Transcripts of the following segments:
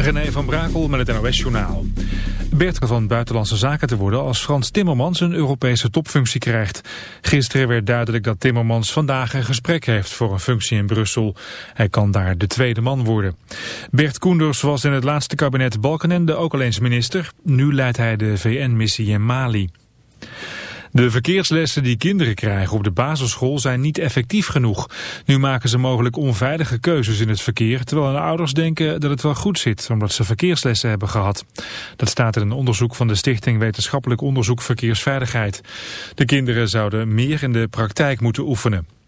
René van Brakel met het NOS-journaal. Bert van Buitenlandse Zaken te worden als Frans Timmermans een Europese topfunctie krijgt. Gisteren werd duidelijk dat Timmermans vandaag een gesprek heeft voor een functie in Brussel. Hij kan daar de tweede man worden. Bert Koenders was in het laatste kabinet Balkenende ook al eens minister. Nu leidt hij de VN-missie in Mali. De verkeerslessen die kinderen krijgen op de basisschool zijn niet effectief genoeg. Nu maken ze mogelijk onveilige keuzes in het verkeer, terwijl hun ouders denken dat het wel goed zit, omdat ze verkeerslessen hebben gehad. Dat staat in een onderzoek van de Stichting Wetenschappelijk Onderzoek Verkeersveiligheid. De kinderen zouden meer in de praktijk moeten oefenen.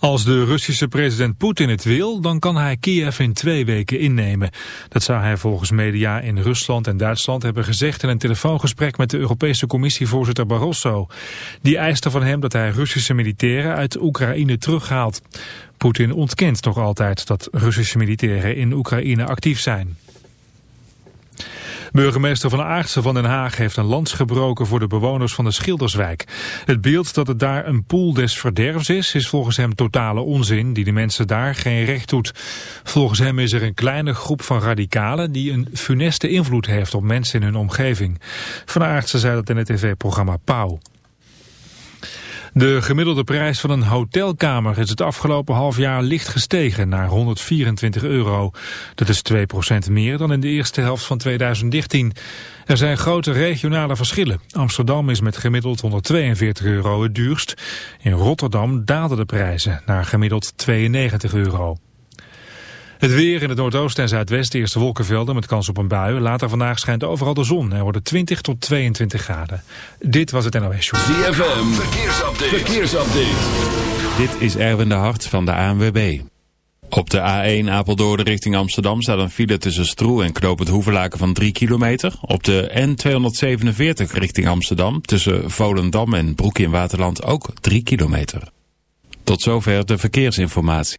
Als de Russische president Poetin het wil, dan kan hij Kiev in twee weken innemen. Dat zou hij volgens media in Rusland en Duitsland hebben gezegd in een telefoongesprek met de Europese Commissievoorzitter Barroso. Die eiste van hem dat hij Russische militairen uit Oekraïne terughaalt. Poetin ontkent nog altijd dat Russische militairen in Oekraïne actief zijn. Burgemeester Van Aartsen van Den Haag heeft een lans gebroken voor de bewoners van de Schilderswijk. Het beeld dat het daar een poel des verderfs is, is volgens hem totale onzin die de mensen daar geen recht doet. Volgens hem is er een kleine groep van radicalen die een funeste invloed heeft op mensen in hun omgeving. Van Aartsen zei dat in het tv-programma Pauw. De gemiddelde prijs van een hotelkamer is het afgelopen half jaar licht gestegen naar 124 euro. Dat is 2% meer dan in de eerste helft van 2013. Er zijn grote regionale verschillen. Amsterdam is met gemiddeld 142 euro het duurst. In Rotterdam daalden de prijzen naar gemiddeld 92 euro. Het weer in het noordoosten en zuidwesten eerste wolkenvelden met kans op een bui. Later vandaag schijnt overal de zon. Er worden 20 tot 22 graden. Dit was het NOS Show. ZFM, verkeersupdate. verkeersupdate. Dit is Erwin de Hart van de ANWB. Op de A1 Apeldoorn richting Amsterdam staat een file tussen Stroe en Knoop het Hoevelaken van 3 kilometer. Op de N247 richting Amsterdam tussen Volendam en Broek in Waterland ook 3 kilometer. Tot zover de verkeersinformatie.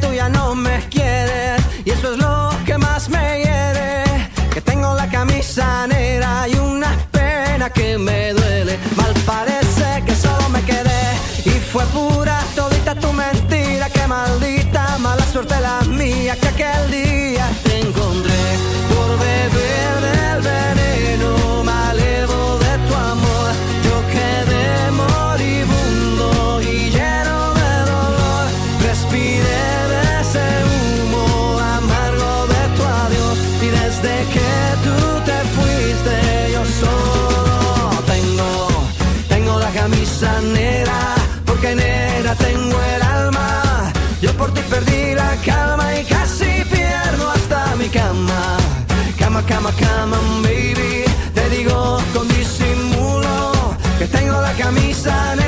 tuya no piensan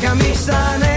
camisa negra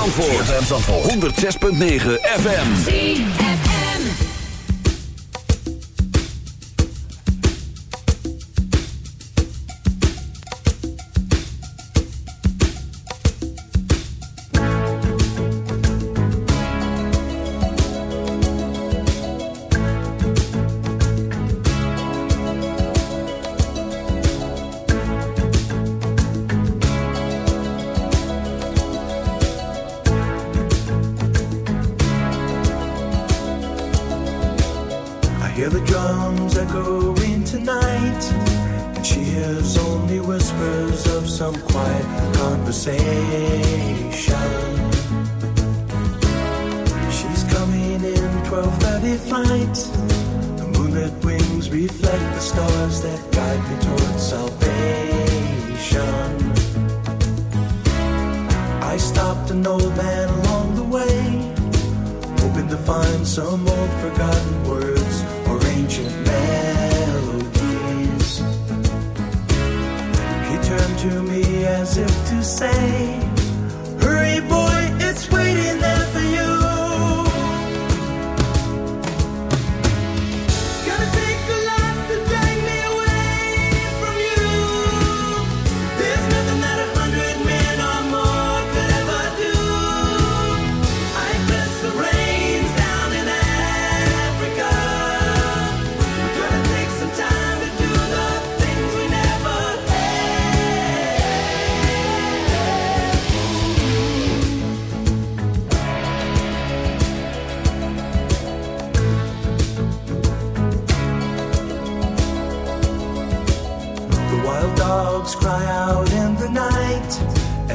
Zandvoort. ZFM Zandvoort. 106.9 stopped an old man along the way, hoping to find some old forgotten words or ancient melodies. He turned to me as if to say, Hurry, boy.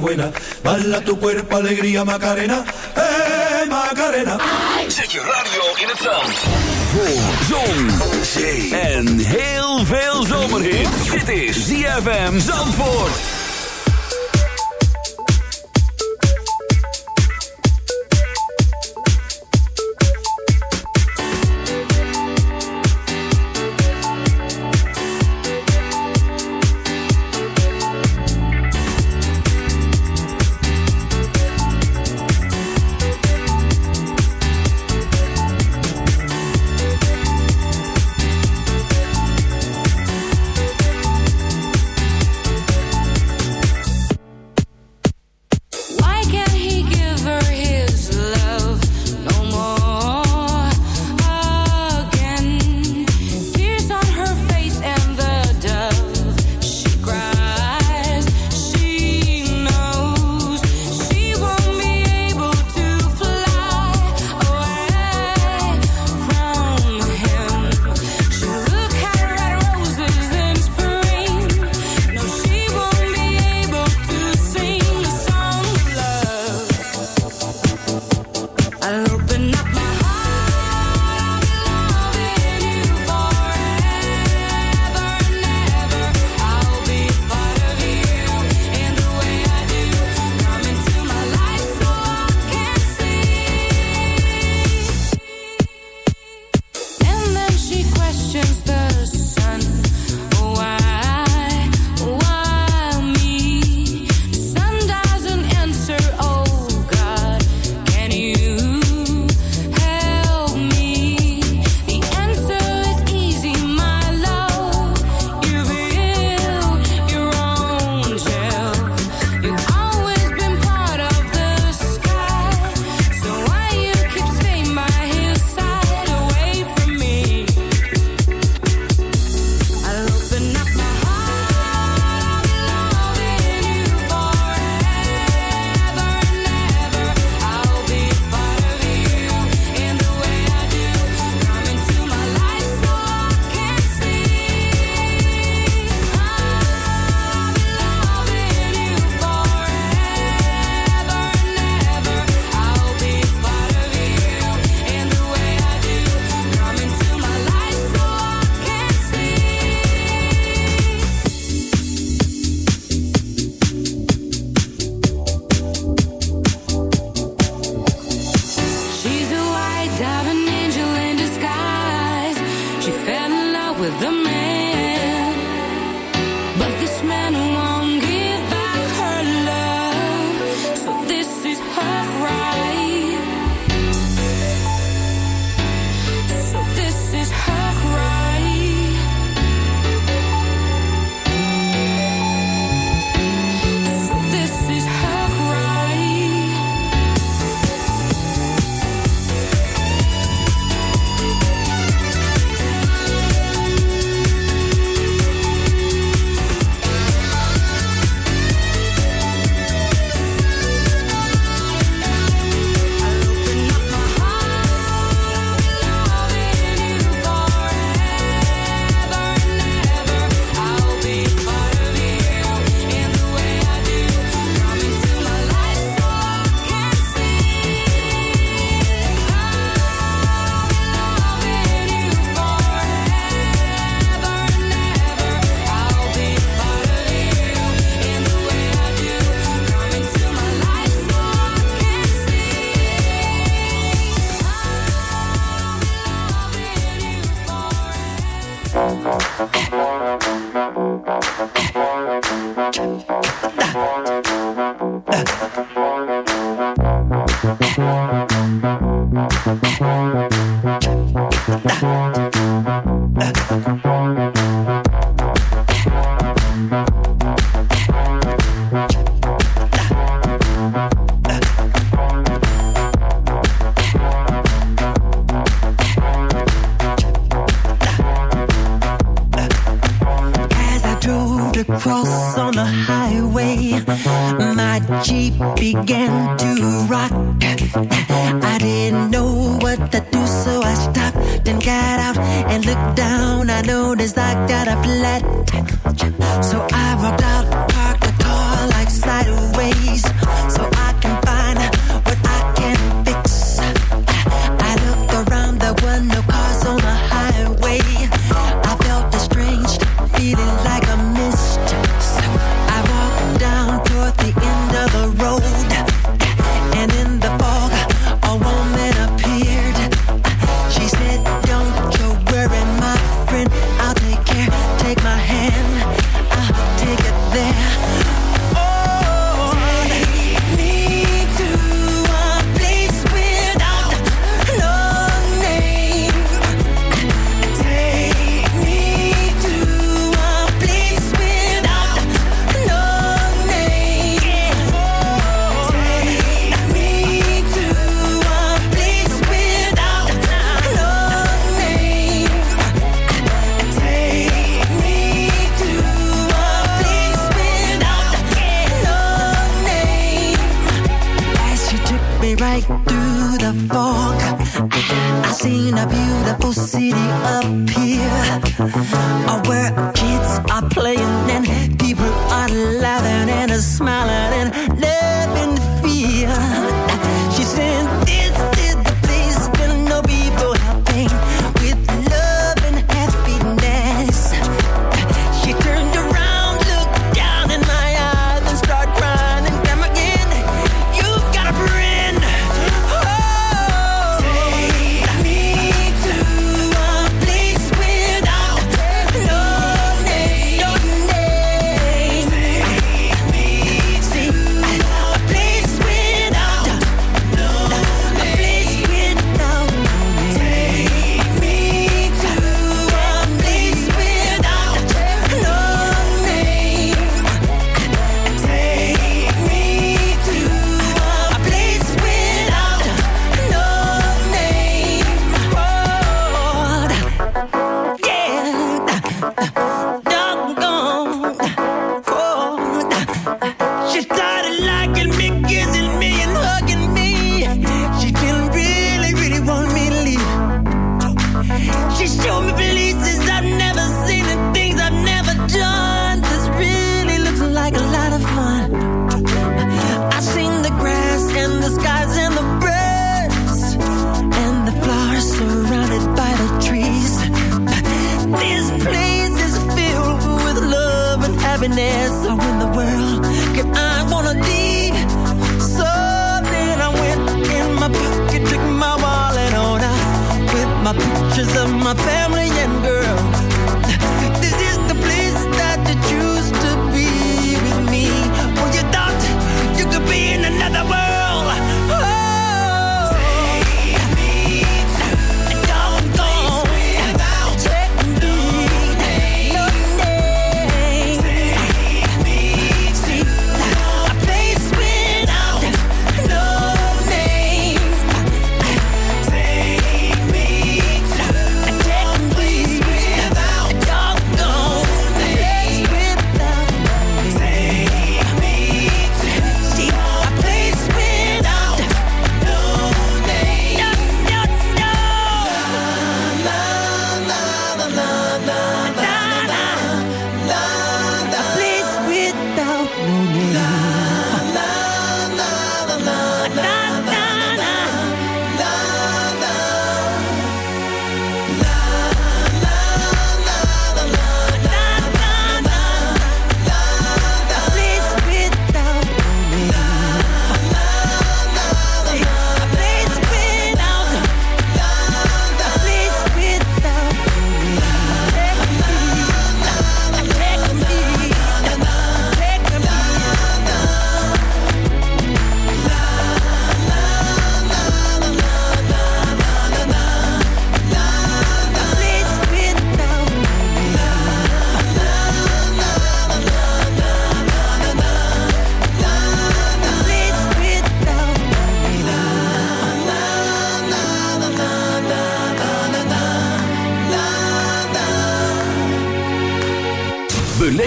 cosas. Bala tu cuerpo, alegría, Macarena. Eh, Macarena. Zet je radio in het zand. Voor zon, zee en heel veel zomerhit. Dit is ZFM Zandvoort.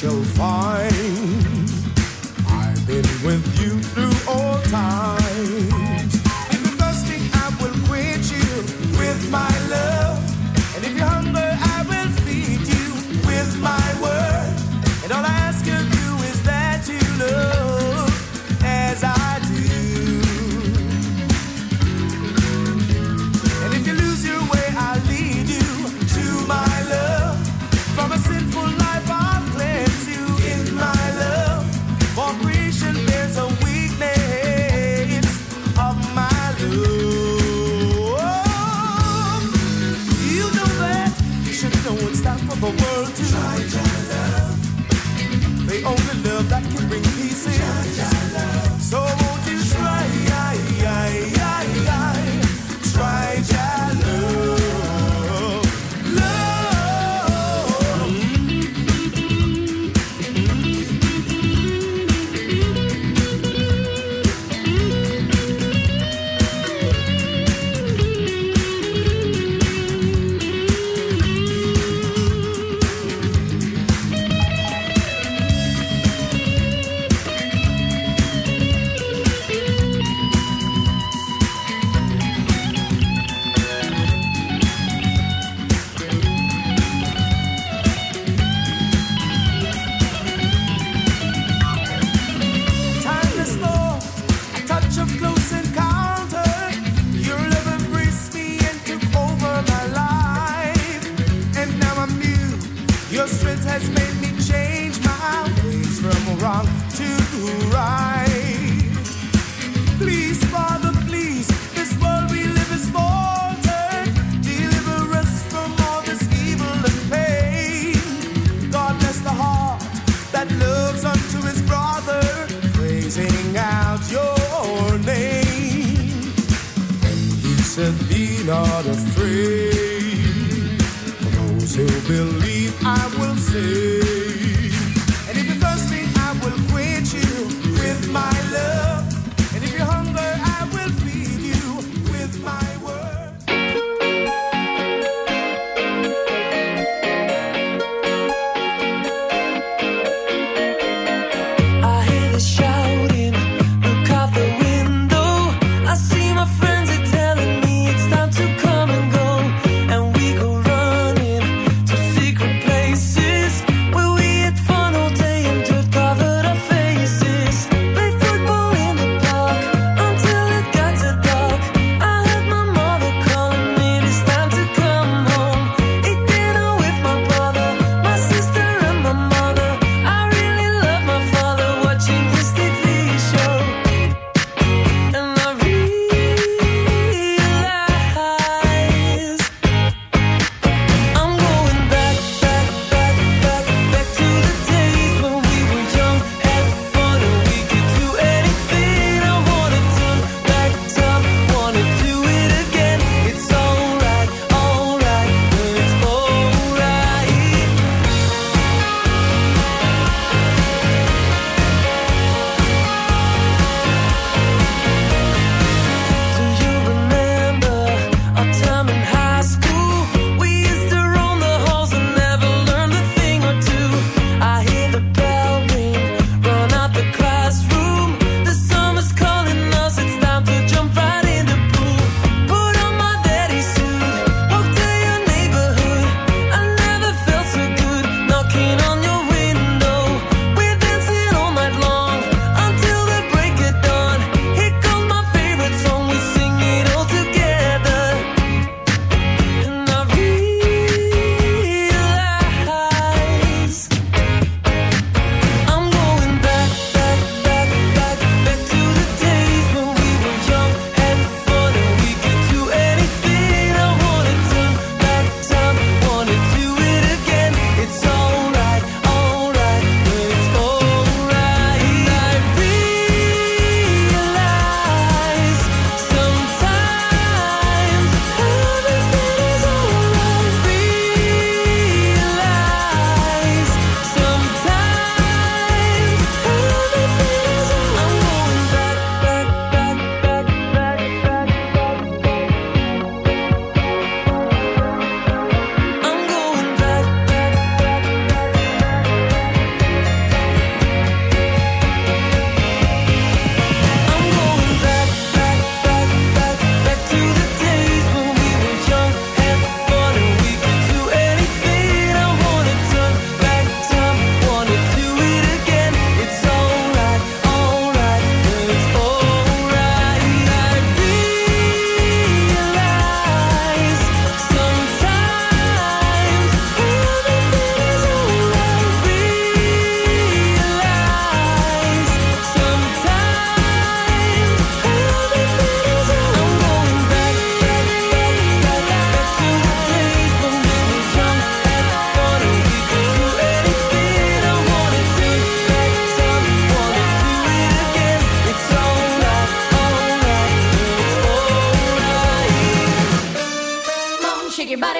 show.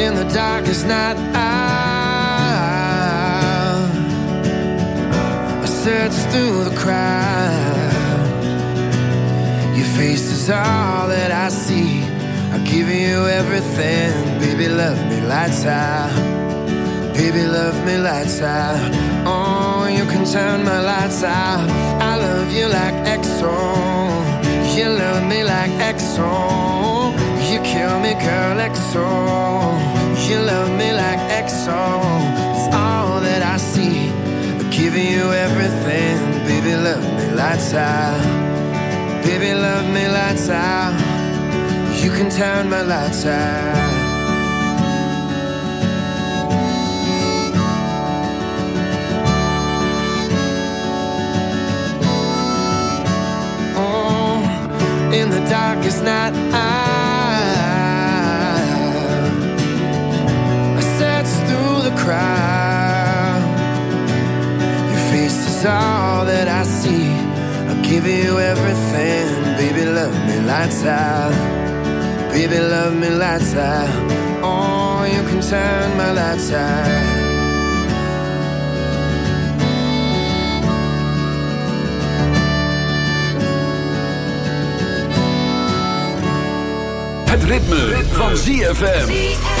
in the darkest night out. I search through the crowd. Your face is all that I see. I give you everything. Baby, love me lights out. Baby, love me lights out. Oh, you can turn my lights out. I love you like EXO. You love me like EXO. You kill me, girl, EXO. You love me like EXO. It's all that I see. I'm giving you everything. Baby, love me lights out. Baby, love me lights out. You can turn my lights out. Oh, in the darkest night I crowd Your face is all that I see. I'll give you everything. Baby, love me lights out. Baby, love me lights out. Oh, you can turn my lights out. Het ritme, van ZFM.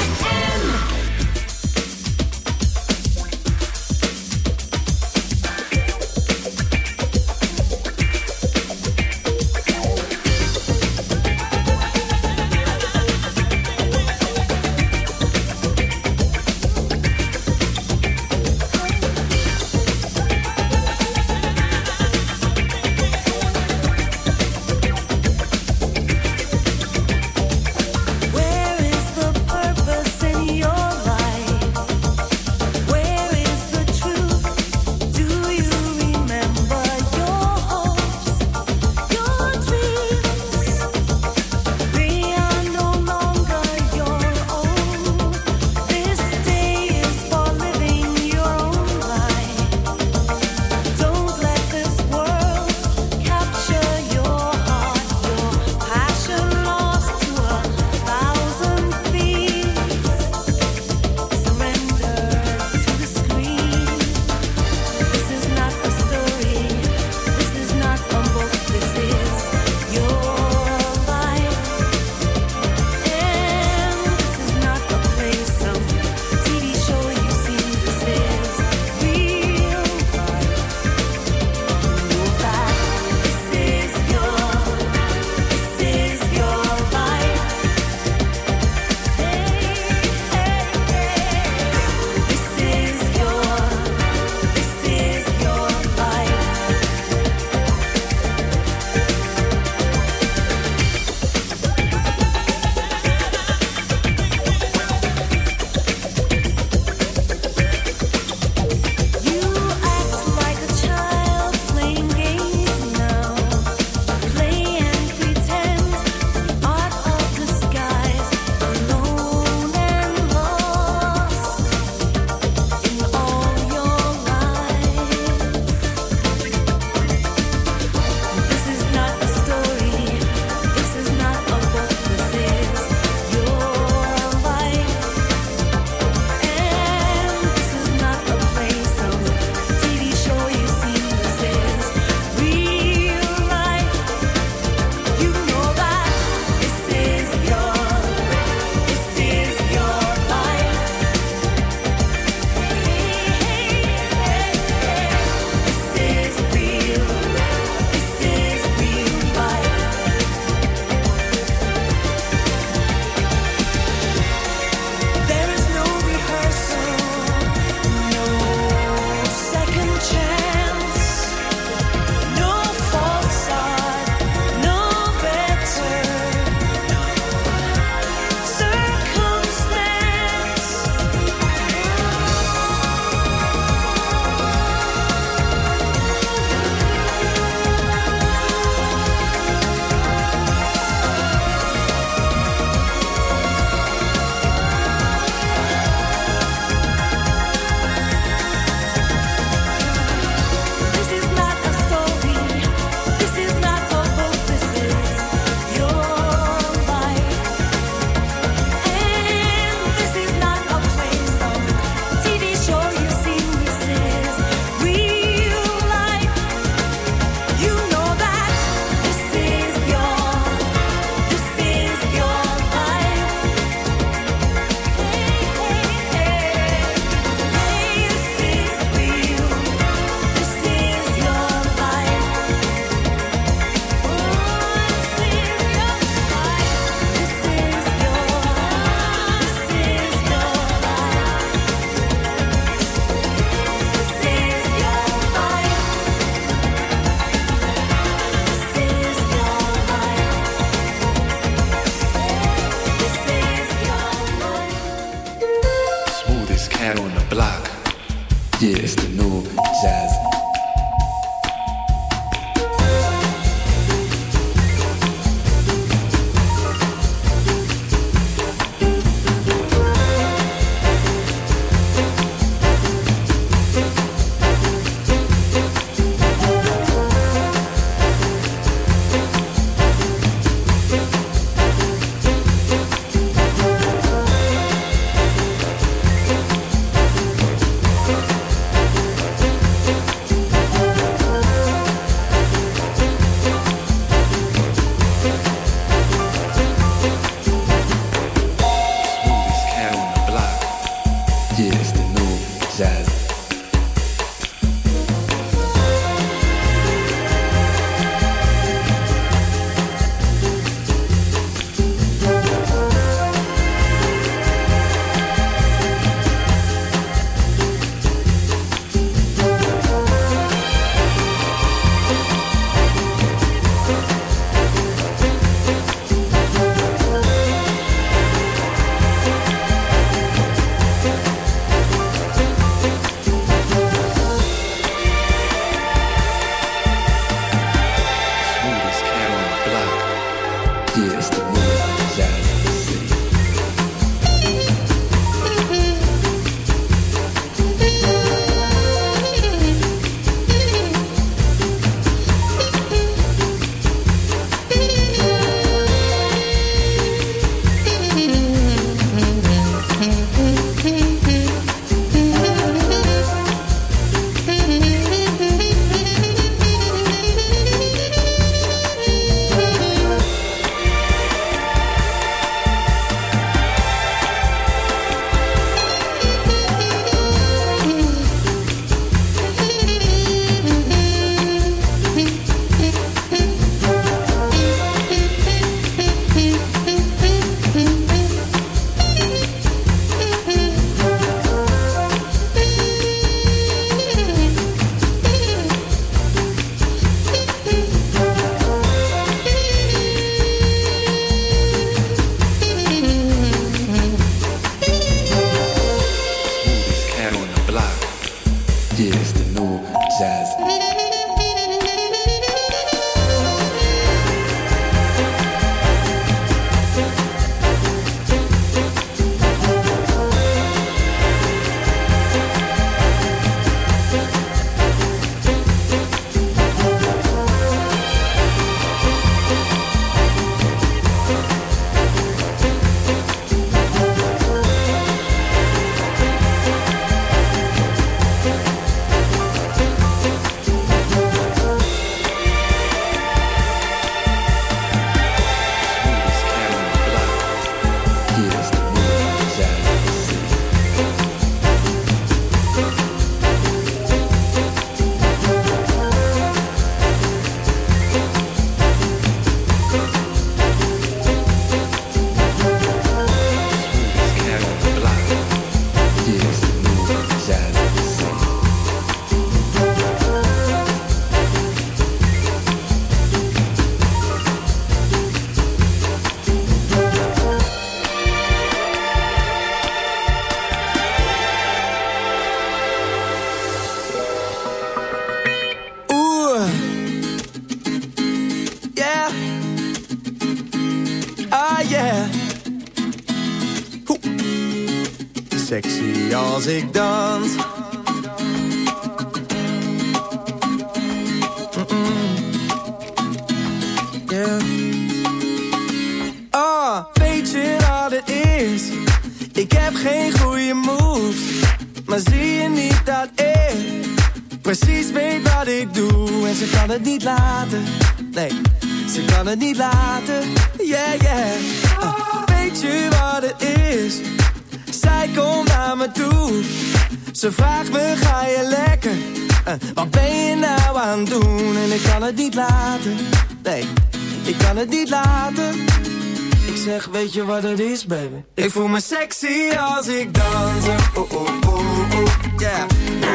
weet je wat het is, baby? Ik voel me sexy als ik dans. Oh, oh, oh, oh, yeah.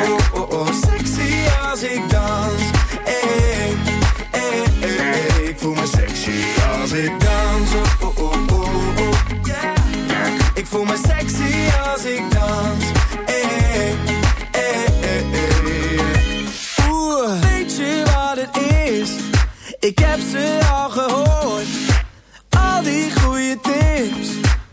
Oh, oh, oh, sexy als ik dans. Eh, eh, eh, eh. Ik voel me sexy als ik dans. Oh, oh, oh, oh, yeah. Ik voel me sexy als ik dans. Eh, eh, eh, eh. Oeh, weet je wat het is? Ik heb ze